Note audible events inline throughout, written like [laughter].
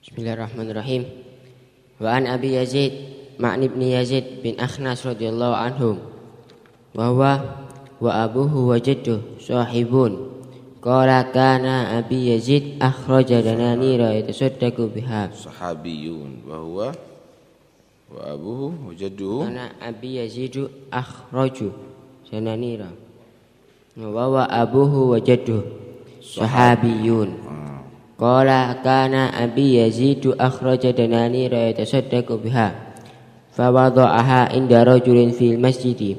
Bismillahirrahmanirrahim. Wa an Abi Yazid Ma'ni ibn Yazid bin Akhnas radhiyallahu anhum. Wa huwa wa abuhu wa jadduh sahibun. Qala kana Abi Yazid akhraja dananira yatasaddaqu biha. Sahabiyun. Wa huwa wa abuhu wa jadduhu kana Abi Yazid akhraju dananira wa huwa abuhu wa jadduh sahabiyun Qala kana Abi Yazid akhraja dananira yatasaddaqu biha فوضعها عند رجل في المسجد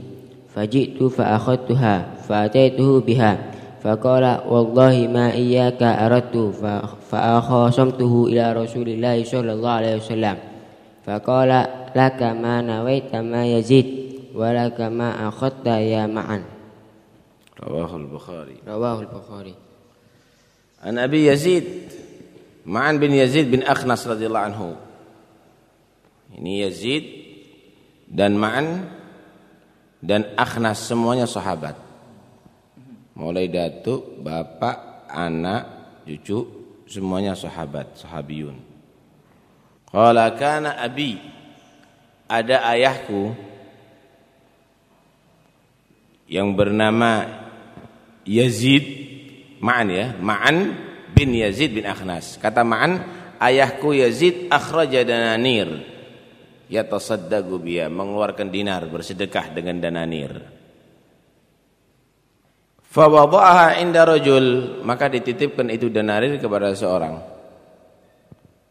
فجئت فأخذتها فأتيته بها فقال والله ما إياك أردت فأخاصمته إلى رسول الله صلى الله عليه وسلم فقال لك ما نويت ما يزيد ولك ما أخذت يا معا رواه البخاري. رواه البخاري. عن أبي يزيد Ma'an bin Yazid bin Akhnas radhiyallahu anhu. Ini Yazid dan Ma'an dan Akhnas semuanya sahabat. Mulai datuk, bapak, anak, cucu semuanya sahabat, sahabiyun. Qala kana abi ada ayahku yang bernama Yazid Ma'an ya, Ma'an bin Yazid bin Akhnas. Kata Ma'an, ayahku Yazid akhraja dananir. Yatasaddaqu biya mengeluarkan dinar bersedekah dengan dananir. Fa wada'aha inda rajul. Maka dititipkan itu dananir kepada seorang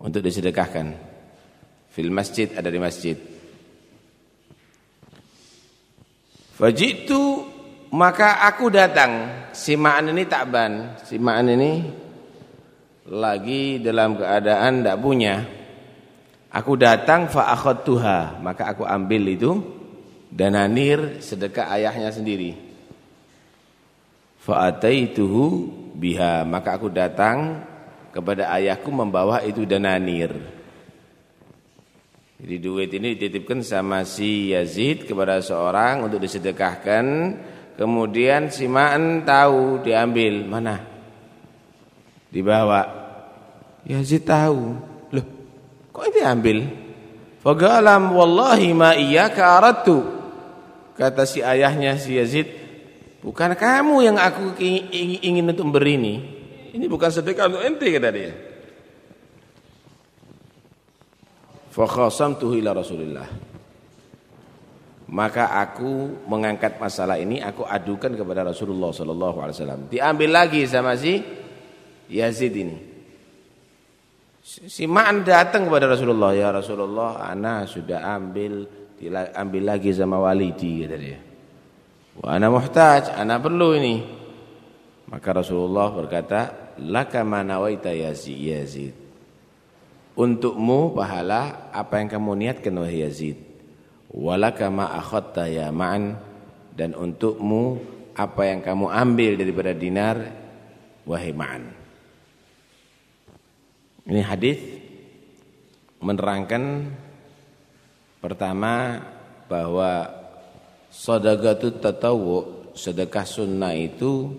untuk disedekahkan. Fil masjid ada di masjid. Fajitu maka aku datang. Si ma'an ini takban si ma'an ini lagi dalam keadaan tidak punya Aku datang akhadtuha, maka aku ambil itu dananir sedekah ayahnya sendiri. Fa ataituhu biha, maka aku datang kepada ayahku membawa itu dananir. Jadi duit ini dititipkan sama si Yazid kepada seorang untuk disedekahkan. Kemudian si Ma'an tahu diambil mana? Dibawa. Yazid tahu. Kok itu ambil? Fagalam wallahi ma iyyaka aradtu. Kata si ayahnya si Yazid, bukan kamu yang aku ingin untuk memberi ini. Ini bukan sedekah untuk ente kata dia. Fa khasamtuhu ila Rasulillah. Maka aku mengangkat masalah ini aku adukan kepada Rasulullah sallallahu alaihi wasallam. Diambil lagi sama si Yazid ini. Si Ma'an datang kepada Rasulullah, "Ya Rasulullah, ana sudah ambil ambil lagi sama walidi," kata dia. "Wa ana muhtaj, ana perlu ini." Maka Rasulullah berkata, "Laka ma nawaita ya Yazid." Untukmu pahala apa yang kamu niatkan wahai Yazid. Walaka ma akhadta ya Ma'an dan untukmu apa yang kamu ambil daripada dinar wahai Ma'an. Ini hadis menerangkan pertama bahwa sedekah tatawu, sedekah sunnah itu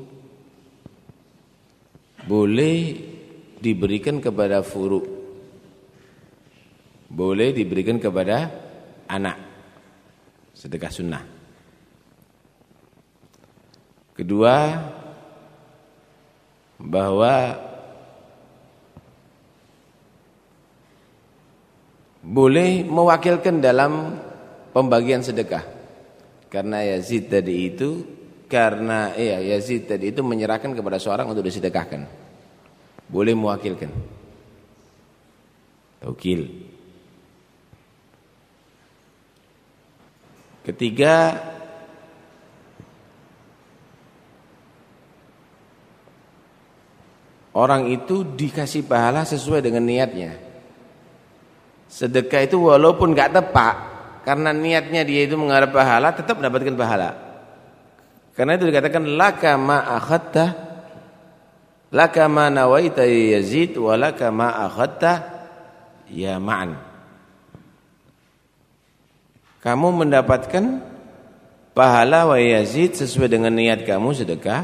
boleh diberikan kepada furu. Boleh diberikan kepada anak. Sedekah sunnah. Kedua bahwa boleh mewakilkan dalam pembagian sedekah. Karena Yazid tadi itu karena iya Yazid tadi itu menyerahkan kepada seorang untuk disedekahkan. Boleh mewakilkan. Taukil. Ketiga orang itu dikasih pahala sesuai dengan niatnya. Sedekah itu walaupun gak tepat karena niatnya dia itu mengharap pahala tetap mendapatkan pahala. Karena itu dikatakan laka ma akhadta laka ma nawaita ya Yazid wa laka ma ya Ma'an. Kamu mendapatkan pahala wa Yazid sesuai dengan niat kamu sedekah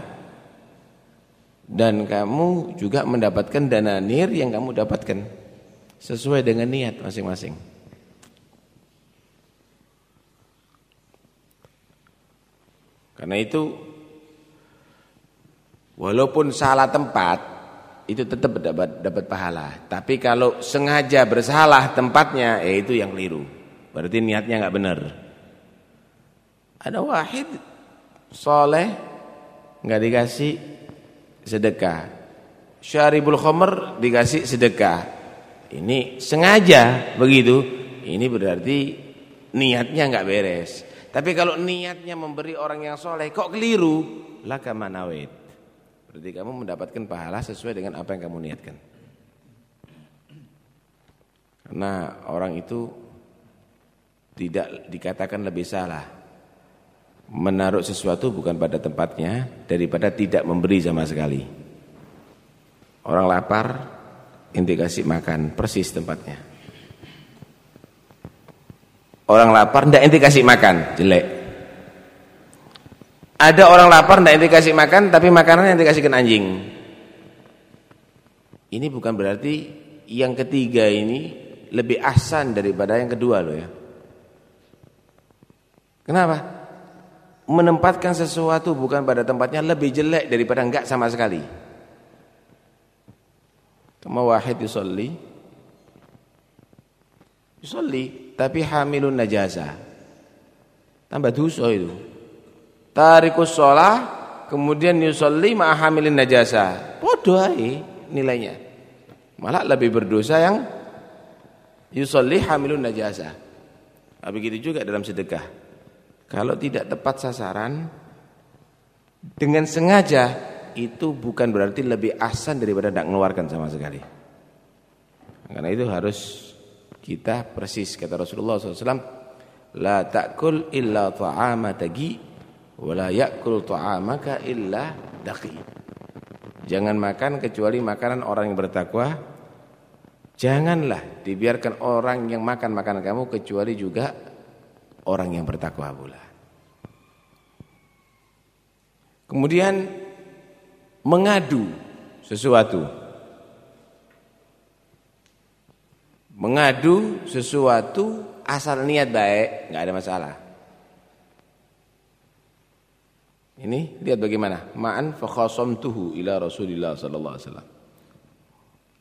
dan kamu juga mendapatkan dana nir yang kamu dapatkan. Sesuai dengan niat masing-masing. Karena itu walaupun salah tempat itu tetap dapat dapat pahala. Tapi kalau sengaja bersalah tempatnya, ya itu yang keliru. Berarti niatnya nggak benar. Ada wahid soleh nggak dikasih sedekah. Syaribul khomer dikasih sedekah. Ini sengaja begitu. Ini berarti niatnya nggak beres. Tapi kalau niatnya memberi orang yang soleh kok keliru, laka manawid. Berarti kamu mendapatkan pahala sesuai dengan apa yang kamu niatkan. Karena orang itu tidak dikatakan lebih salah menaruh sesuatu bukan pada tempatnya daripada tidak memberi sama sekali. Orang lapar ente kasih makan persis tempatnya. Orang lapar ndak ente kasih makan, jelek. Ada orang lapar ndak ente kasih makan tapi makanannya ente kasihkan anjing. Ini bukan berarti yang ketiga ini lebih ahsan daripada yang kedua loh ya. Kenapa? Menempatkan sesuatu bukan pada tempatnya lebih jelek daripada enggak sama sekali. Kama wahid yusolli. Yusolli Tapi hamilun najasa. Tambah dosa itu. Tarikus sholah Kemudian yusolli ma'a hamilin najasa. Podoh nilainya. Malah lebih berdosa yang Yusolli hamilun najasa. Nah, Begitu juga dalam sedekah. Kalau tidak tepat sasaran Dengan sengaja itu bukan berarti lebih asan daripada tidak mengeluarkan sama sekali. Karena itu harus kita persis kata Rasulullah SAW, la ta'kul illa ta'ama tagi, wa la ya'kul ta'amaka illa daqi. Jangan makan kecuali makanan orang yang bertakwa. Janganlah dibiarkan orang yang makan makanan kamu kecuali juga orang yang bertakwa pula. Kemudian mengadu sesuatu. Mengadu sesuatu asal niat baik, nggak ada masalah. Ini lihat bagaimana. Ma'an fakhasamtuhu ila Rasulillah sallallahu alaihi wasallam.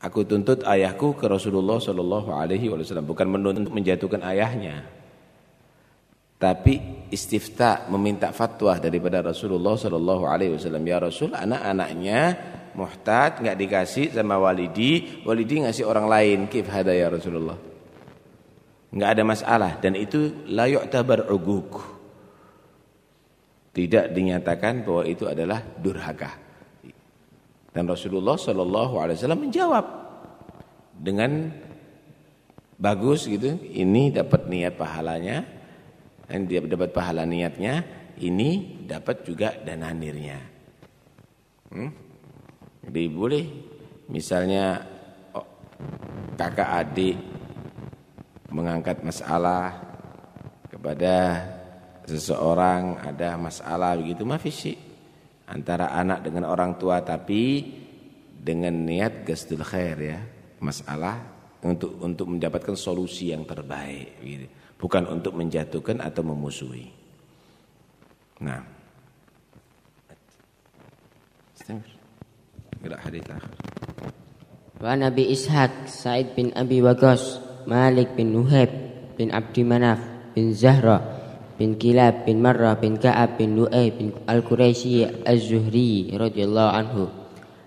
Aku tuntut ayahku ke Rasulullah sallallahu alaihi wasallam, bukan menuntut menjatuhkan ayahnya. Tapi istifta meminta fatwa daripada Rasulullah sallallahu alaihi wasallam. Ya Rasul anak-anaknya muhtad enggak dikasih sama walidi. Walidi ngasih orang lain. Kif hada ya Rasulullah? Enggak ada masalah. Dan itu la yu'tabar uguk tidak dinyatakan bahwa itu adalah durhaka. Dan Rasulullah sallallahu alaihi wasallam menjawab dengan bagus gitu ini dapat niat pahalanya dan dia dapat pahala niatnya, ini dapat juga dananirnya. Hmm? Jadi boleh misalnya oh, kakak adik mengangkat masalah kepada seseorang ada masalah begitu mafisi antara anak dengan orang tua tapi dengan niat gasdul khair ya masalah untuk untuk mendapatkan solusi yang terbaik gitu bukan untuk menjatuhkan atau memusuhi. Nah. Ila hadis akhir. Wa Nabi Ishaq Sa'id bin Abi Waqqas Malik bin Nuhaib bin Abdi Manaf bin Zahra bin Kilab bin Marrah bin Ka'ab bin Lu'ay bin Al-Quraisy Az-Zuhri radhiyallahu anhu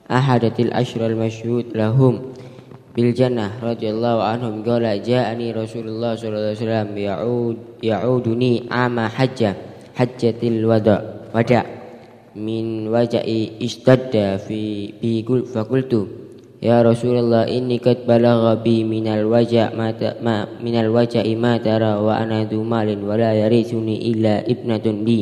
ahadatil ashral masyhud lahum bil jannah radhiyallahu anhum qala ja'ani Rasulullah sallallahu alaihi wasallam ya'ud ya'uduni ama hajja hajjatil wada wada min waja'i istadda fi bi qul faqultu ya Rasulullah inni qad balagha bi minal waja' ma, ma minal waja'i ma tara wa ana du malin wa la yarisuni illa ibnatun li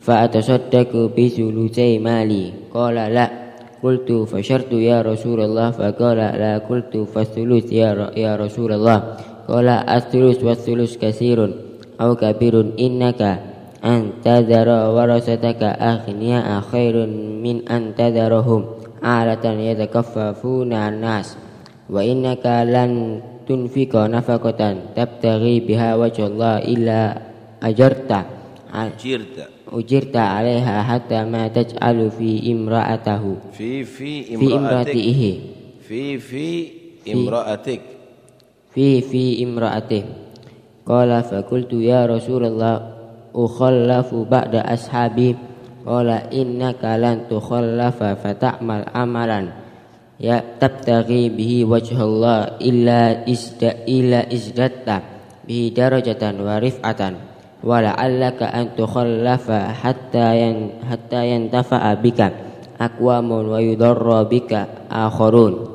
fa atasaddaqu bi sulusai mali qala la Qultu fasyartu ya Rasulullah faqala la qultu fasulus ya ya Rasulullah. Qala as-sulus was-sulus katsirun ka kabirun innaka an tadhara warasataka aghniya khairun min an tadharahum alatan yatakaffafuna an-nas wa innaka lan tunfiqa nafaqatan tabtaghi biha wajhallah illa ajarta ujirta 'alaiha hatta ma taj'alu fi imra'atahu. Fi fi imra'atihi. Fi fi imra'atik. fi fi imra'atih qala fa qultu ya rasulullah ukhallafu ba'da ashabi. Qala innaka lan tukhallafa fata'mal amalan. Ya tabtaghi bihi wajhallah illa isda illa izdatta bihi darajatan wa rif'atan wa la'allaka an tukhallafa hatta yan hatta yantafa'a bika. Aqwamun wa yudarra bika akharun.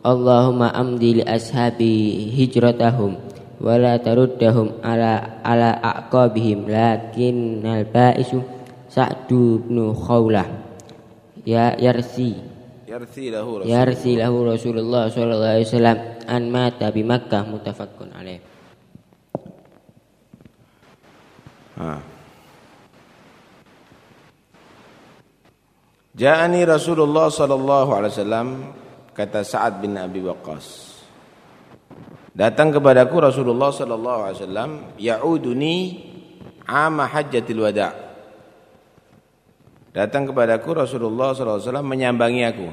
Allahumma amdi li ashabi hijratahum wa la taruddahum ala ala aqabihim. Lakin al ba'isu Sa'du bin Khawlah. Ya yarsi. Yarthi lahu Rasul. yarsi lahu Rasulullah sallallahu alaihi wasallam an mata Ha. Ja'ani Rasulullah sallallahu alaihi wasallam kata Sa'ad bin Abi Waqqas. Datang kepadaku Rasulullah sallallahu alaihi wasallam ya'uduni ama hajjatil wada'. Datang kepadaku Rasulullah sallallahu alaihi wasallam menyambangi aku.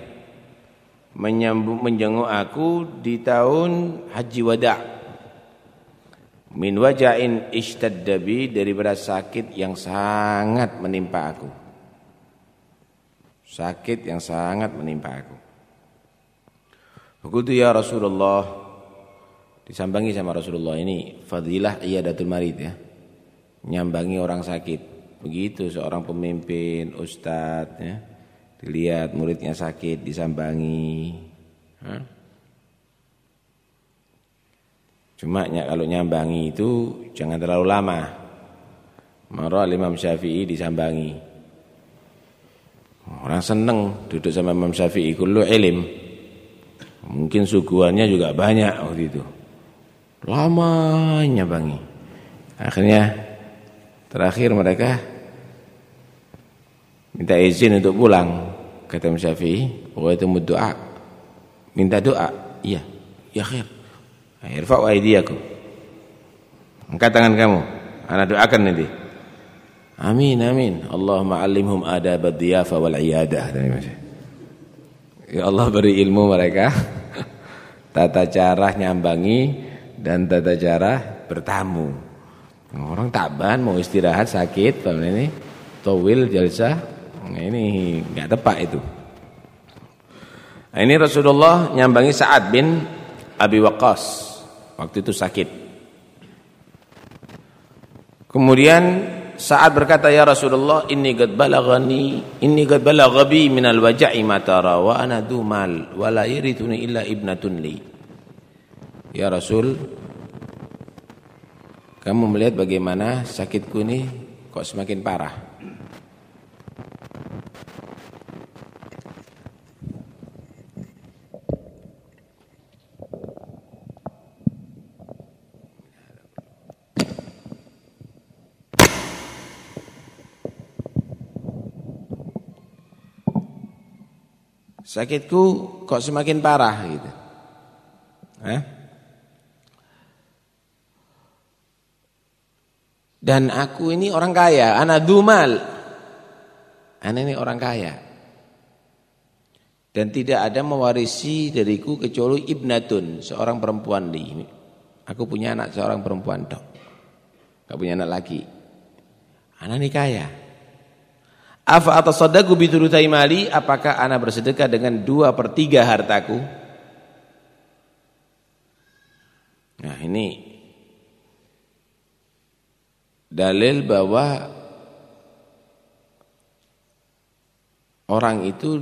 Menyambung menjenguk aku di tahun haji wada'. Min wajain ishtadda daripada sakit yang sangat menimpa aku. Sakit yang sangat menimpa aku. Begitu ya Rasulullah disambangi sama Rasulullah ini fadilah iyadatul marid ya. Nyambangi orang sakit. Begitu seorang pemimpin, ustadz ya. Dilihat muridnya sakit disambangi. Hah? Cuma kalau nyambangi itu jangan terlalu lama. Marah Imam Syafi'i disambangi. Orang seneng duduk sama Imam Syafi'i kullu ilim. Mungkin suguhannya juga banyak waktu itu. Lama nyambangi. Akhirnya terakhir mereka minta izin untuk pulang. Kata Imam Syafi'i, pokoknya itu doa. Minta doa. Iya. Ya khair. Irfa'u aydiyakum. Angkat tangan kamu. Ana doakan nanti. Amin amin. Allahumma allimhum adab ad-diyafa wal iyadah. Ya Allah beri ilmu mereka [laughs] tata cara nyambangi dan tata cara bertamu. Orang taban mau istirahat sakit, paham ini towil jalsa. Nah, ini enggak tepat itu. Nah, ini Rasulullah nyambangi Sa'ad bin Abi Waqqas. Waktu itu sakit. Kemudian saat berkata ya Rasulullah inni qad balaghani inni qad balagha bi min al-waja'i ma wa ana dumal wa la yarithuni illa ibnatun li. Ya Rasul kamu melihat bagaimana sakitku ini kok semakin parah. Sakitku kok semakin parah gitu. Eh? Dan aku ini orang kaya, anak dumal. Anak ini orang kaya. Dan tidak ada mewarisi dariku kecuali ibnatun, seorang perempuan di. Aku punya anak seorang perempuan dok. Gak punya anak lagi. Anak ini kaya. Afa atasaddaqu bi thulutsai mali? Apakah ana bersedekah dengan dua per tiga hartaku? Nah, ini dalil bahwa orang itu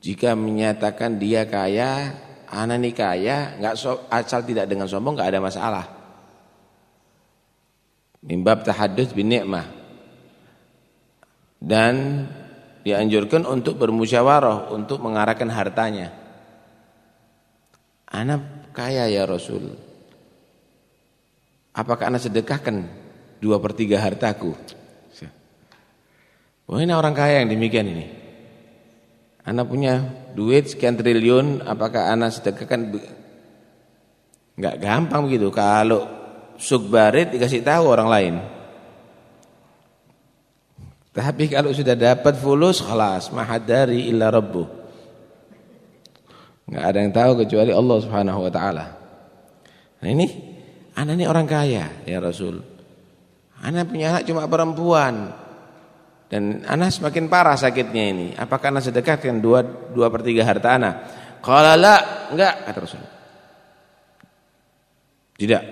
jika menyatakan dia kaya, anak ini kaya, enggak so, asal tidak dengan sombong enggak ada masalah. Mimbab tahadduts bin ni'mah dan dianjurkan untuk bermusyawarah untuk mengarahkan hartanya. Anak kaya ya Rasul. Apakah anak sedekahkan dua per tiga hartaku? Oh ini orang kaya yang demikian ini. Anak punya duit sekian triliun, apakah anak sedekahkan? Enggak gampang begitu. Kalau sukbarit dikasih tahu orang lain. Tapi kalau sudah dapat fulus, khalas, mahadari illa rabbuh. Ada yang tahu kecuali Allah Subhanahu wa taala. Nah ini anak ini orang kaya ya Rasul. Anak punya anak cuma perempuan. Dan anak semakin parah sakitnya ini. Apakah anak sedekahkan dua, dua per tiga harta anak? Kalau la, enggak, kata Rasul. Tidak.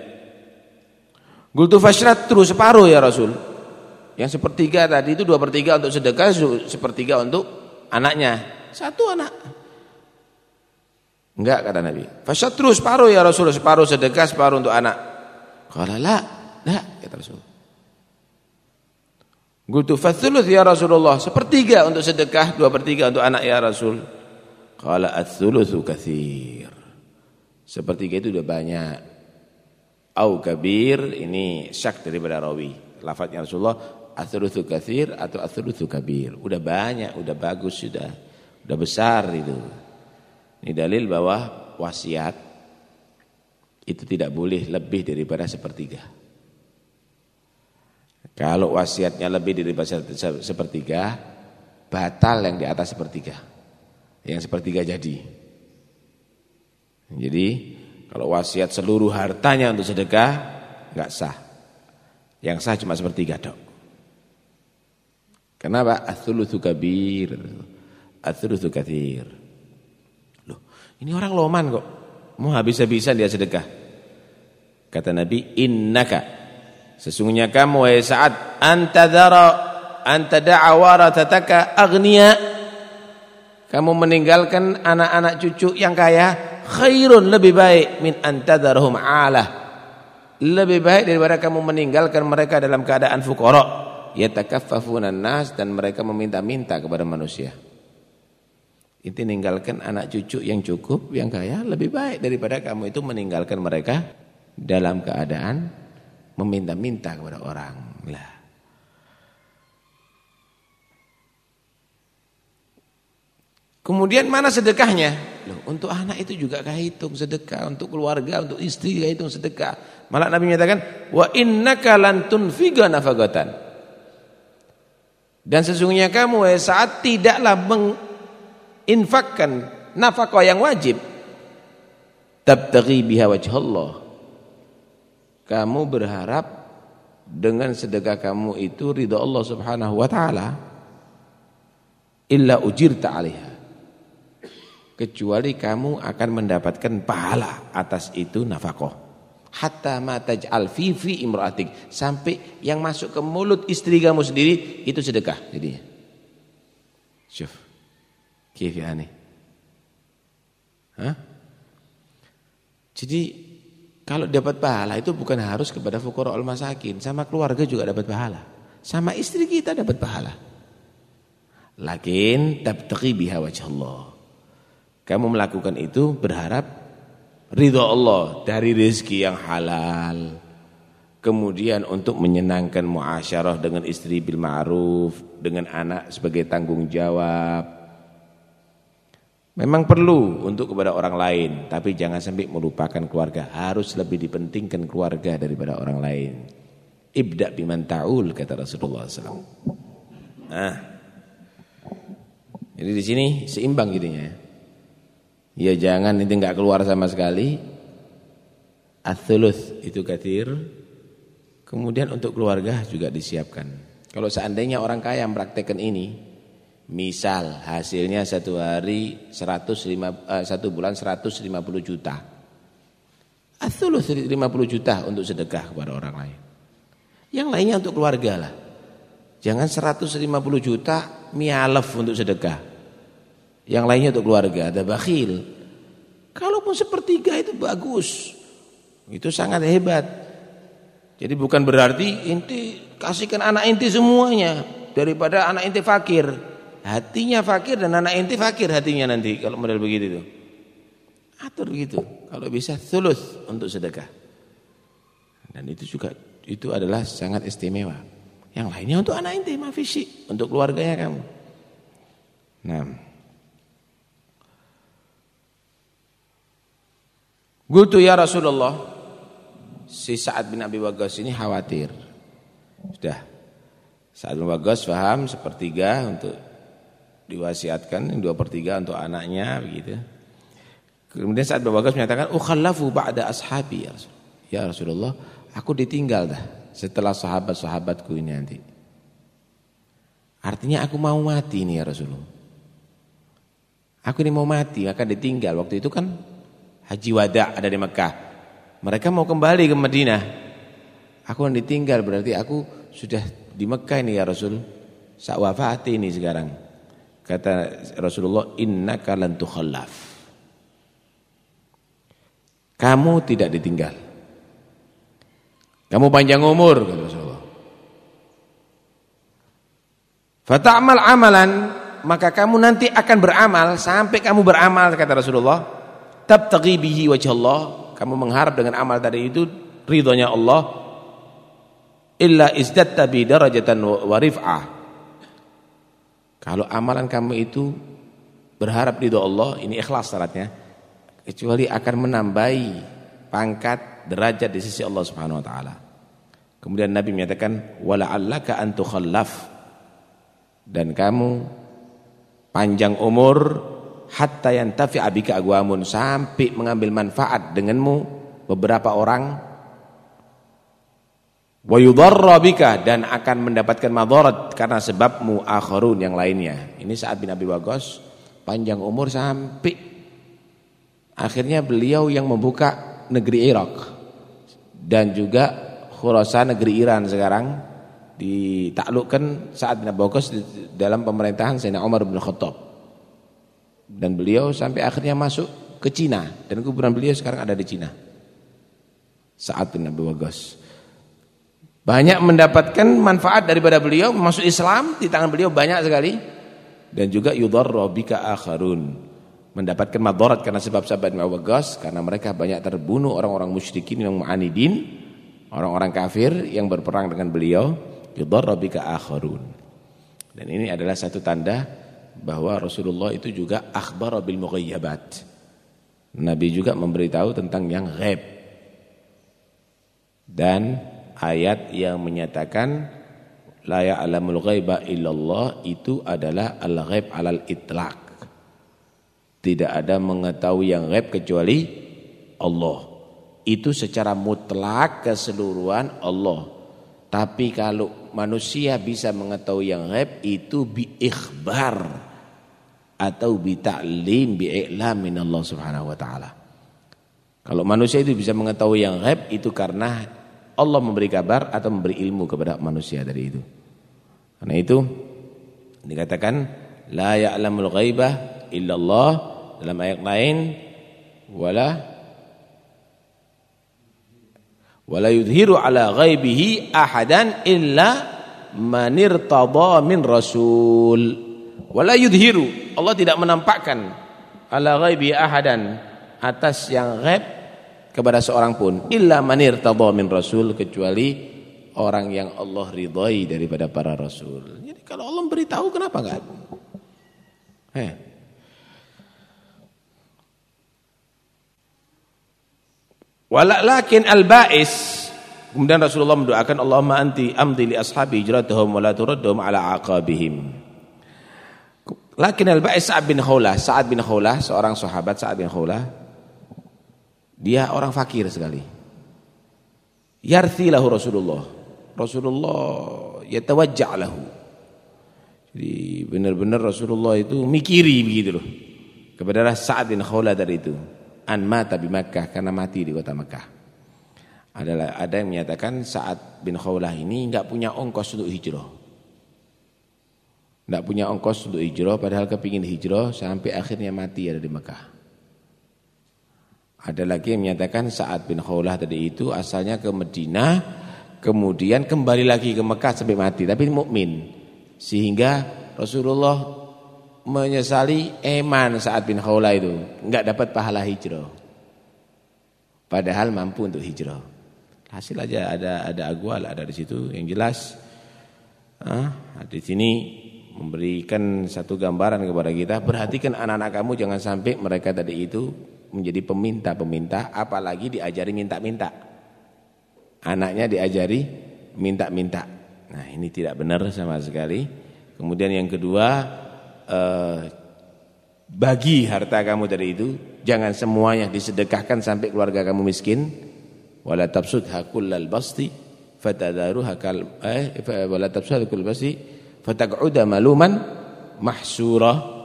Gultu fashrat terus separuh ya Rasul. Yang sepertiga tadi itu dua per tiga untuk sedekah, sepertiga untuk anaknya. Satu anak. Enggak kata Nabi. Fashrat terus separuh ya Rasul, separuh sedekah, separuh untuk anak. Kalau la, enggak, kata Rasul. Gultu fathuluth ya Rasulullah. Sepertiga untuk sedekah, dua pertiga untuk anak ya Rasul. Qala athuluthu kathir. Sepertiga itu sudah banyak. Au kabir, ini syak daripada rawi. Lafadznya Rasulullah, athuluthu kathir atau athuluthu kabir. Udah banyak, udah bagus, sudah. Udah besar itu. Ini dalil bahwa wasiat itu tidak boleh lebih daripada sepertiga. Kalau wasiatnya lebih dari sepertiga, batal yang di atas sepertiga. Yang sepertiga jadi. Jadi kalau wasiat seluruh hartanya untuk sedekah nggak sah. Yang sah cuma sepertiga dok. Kenapa? Ats-tsulutsu kabir. Ats-tsulutsu katsir. Loh, ini orang loman kok. Mau habis-habisan dia sedekah. Kata Nabi, "Innaka Sesungguhnya kamu wahai Sa'ad antadara antada'a warathataka aghnia kamu meninggalkan anak-anak cucu yang kaya khairun lebih baik min antadarhum alah lebih baik daripada kamu meninggalkan mereka dalam keadaan fuqara yatakaffafuna nas dan mereka meminta-minta kepada manusia itu meninggalkan anak cucu yang cukup yang kaya lebih baik daripada kamu itu meninggalkan mereka dalam keadaan meminta-minta kepada orang. Lah. Kemudian mana sedekahnya? Loh, untuk anak itu juga kehitung sedekah, untuk keluarga, untuk istri kehitung sedekah. Malah Nabi menyatakan, "Wa innaka lan tunfiga nafaqatan." Dan sesungguhnya kamu saat tidaklah menginfakkan nafkah yang wajib. Tabtaghi biha wajhallah kamu berharap dengan sedekah kamu itu ridha Allah Subhanahu wa taala. Illa ujirta 'alaiha. Kecuali kamu akan mendapatkan pahala atas itu nafkah hatta ma taj'al fi imra'atik sampai yang masuk ke mulut istri kamu sendiri itu sedekah jadinya syuf kif yani Hah? Jadi kalau dapat pahala itu bukan harus kepada fuqara al masakin, sama keluarga juga dapat pahala. Sama istri kita dapat pahala. Lakin tabtaqi biha Allah. Kamu melakukan itu berharap ridha Allah dari rezeki yang halal. Kemudian untuk menyenangkan muasyarah dengan istri bil ma'ruf, dengan anak sebagai tanggung jawab Memang perlu untuk kepada orang lain, tapi jangan sampai melupakan keluarga. Harus lebih dipentingkan keluarga daripada orang lain. Ibda biman ta'ul kata Rasulullah SAW. Nah, jadi di sini seimbang jadinya. Ya jangan itu nggak keluar sama sekali. Athuluth itu katir. Kemudian untuk keluarga juga disiapkan. Kalau seandainya orang kaya mempraktekkan ini, Misal hasilnya satu hari 105, eh, satu bulan 150 juta. Athuluh 50 juta untuk sedekah kepada orang lain. Yang lainnya untuk keluarga lah. Jangan 150 juta mialaf untuk sedekah. Yang lainnya untuk keluarga, ada bakhil. Kalaupun sepertiga itu bagus. Itu sangat hebat. Jadi bukan berarti inti kasihkan anak inti semuanya daripada anak inti fakir. Hatinya fakir dan anak inti fakir hatinya nanti kalau model begitu itu. Atur begitu. Kalau bisa tulus untuk sedekah. Dan itu juga itu adalah sangat istimewa. Yang lainnya untuk anak inti mafisi, untuk keluarganya kamu. Nah. Gutu ya Rasulullah. Si Sa'ad bin Abi Waqqas ini khawatir. Sudah. Sa'ad bin Waqqas paham sepertiga untuk diwasiatkan, dua per tiga untuk anaknya begitu. Kemudian saat Abu Bakar menyatakan, "Ukhallafu ba'da ashabi ya Rasulullah." Ya Rasulullah, aku ditinggal dah setelah sahabat-sahabatku ini nanti. Artinya aku mau mati nih ya Rasulullah. Aku ini mau mati, maka ditinggal. Waktu itu kan haji wada ada di Mekah. Mereka mau kembali ke Madinah. Aku yang ditinggal berarti aku sudah di Mekah ini ya Rasul. Sak wafat ini sekarang. Kata Rasulullah, innaka lan tukhallaf. Kamu tidak ditinggal. Kamu panjang umur kata Rasulullah. Fata'mal amalan, maka kamu nanti akan beramal sampai kamu beramal kata Rasulullah. Tabtaghi bihi wajh Allah, kamu mengharap dengan amal tadi itu ridhonya Allah. Illa izdatta bi darajatan wa rif'ah. Kalau amalan kamu itu berharap ridho Allah, ini ikhlas syaratnya kecuali akan menambahi pangkat derajat di sisi Allah Subhanahu wa taala. Kemudian Nabi menyatakan wala'allaka an dan kamu panjang umur hatta yantafi'a bika agwamun sampai mengambil manfaat denganmu beberapa orang wa yudarra dan akan mendapatkan madarat karena sebabmu akharun yang lainnya. Ini saat bin Abi Waqqas panjang umur sampai Akhirnya beliau yang membuka negeri Irak dan juga Khurasan negeri Iran sekarang ditaklukkan saat bin Abu dalam pemerintahan Sayyidina Umar bin Khattab. Dan beliau sampai akhirnya masuk ke Cina. Dan kuburan beliau sekarang ada di Cina. Saat bin Abu Banyak mendapatkan manfaat daripada beliau masuk Islam di tangan beliau banyak sekali. Dan juga yudarra bika akharun. Mendapatkan madarat karena sebab sahabat Muawwagas karena mereka banyak terbunuh orang-orang musyrikin yang mu'anidin, orang-orang kafir yang berperang dengan beliau, yudarra bika akharun. Dan ini adalah satu tanda bahwa Rasulullah itu juga akhbar bil mughayyabat. Nabi juga memberitahu tentang yang ghaib. Dan ayat yang menyatakan la ya'lamul ghaiba illallah itu adalah al-ghaib alal itlaq tidak ada mengetahui yang gaib kecuali Allah. Itu secara mutlak keseluruhan Allah. Tapi kalau manusia bisa mengetahui yang gaib itu bi ikhbar atau bi ta'lim bi i'lam min Allah Subhanahu wa taala. Kalau manusia itu bisa mengetahui yang gaib itu karena Allah memberi kabar atau memberi ilmu kepada manusia dari itu. Karena itu dikatakan la ya'lamul ghaibah illallah dalam ayat lain wala wala yudhiru ala ghaibihi ahadan illa man irtada min rasul wala yudhiru Allah tidak menampakkan ala ghaibi ahadan atas yang ghaib kepada seorang pun illa man irtada min rasul kecuali orang yang Allah ridhai daripada para rasul. Jadi kalau Allah beritahu kenapa enggak? Eh, Walakin al-ba'is kemudian Rasulullah mendoakan Allahumma anti amdi li ashabi hijratuhum wa la turaddhum ala aqabihim. Lakin al-ba'is Sa'ad bin Khawlah, Sa'ad bin Khawlah seorang sahabat Sa'ad bin Khawlah dia orang fakir sekali. Yarthi lahu Rasulullah. Rasulullah yatawajja' lahu. Jadi benar-benar Rasulullah itu mikiri begitu loh. Kepada Sa'ad bin Khawlah dari itu an mata di Makkah karena mati di kota Makkah. Adalah ada yang menyatakan saat bin Khawlah ini enggak punya ongkos untuk hijrah. Enggak punya ongkos untuk hijrah padahal kepingin hijrah sampai akhirnya mati ada di Makkah. Ada lagi yang menyatakan saat bin Khawlah tadi itu asalnya ke Madinah kemudian kembali lagi ke Mekah sampai mati tapi mukmin sehingga Rasulullah menyesali Eman saat bin Khawla itu enggak dapat pahala hijrah. Padahal mampu untuk hijrah. Hasil aja ada ada agwal ada di situ yang jelas. Ah, di sini memberikan satu gambaran kepada kita, perhatikan anak-anak kamu jangan sampai mereka tadi itu menjadi peminta-peminta apalagi diajari minta-minta. Anaknya diajari minta-minta. Nah, ini tidak benar sama sekali. Kemudian yang kedua eh, bagi harta kamu dari itu, jangan semuanya disedekahkan sampai keluarga kamu miskin. Wala tabsudha kullal basti fatadaruha kal eh wala tabsudha kullal basti fataq'uda maluman mahsura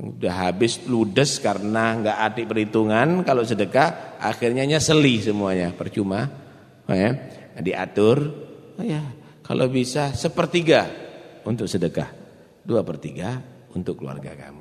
Udah habis ludes karena nggak ada perhitungan kalau sedekah akhirnya nyeseli semuanya percuma. Ya, diatur. Oh ya, kalau bisa sepertiga untuk sedekah, dua per tiga untuk keluarga kamu.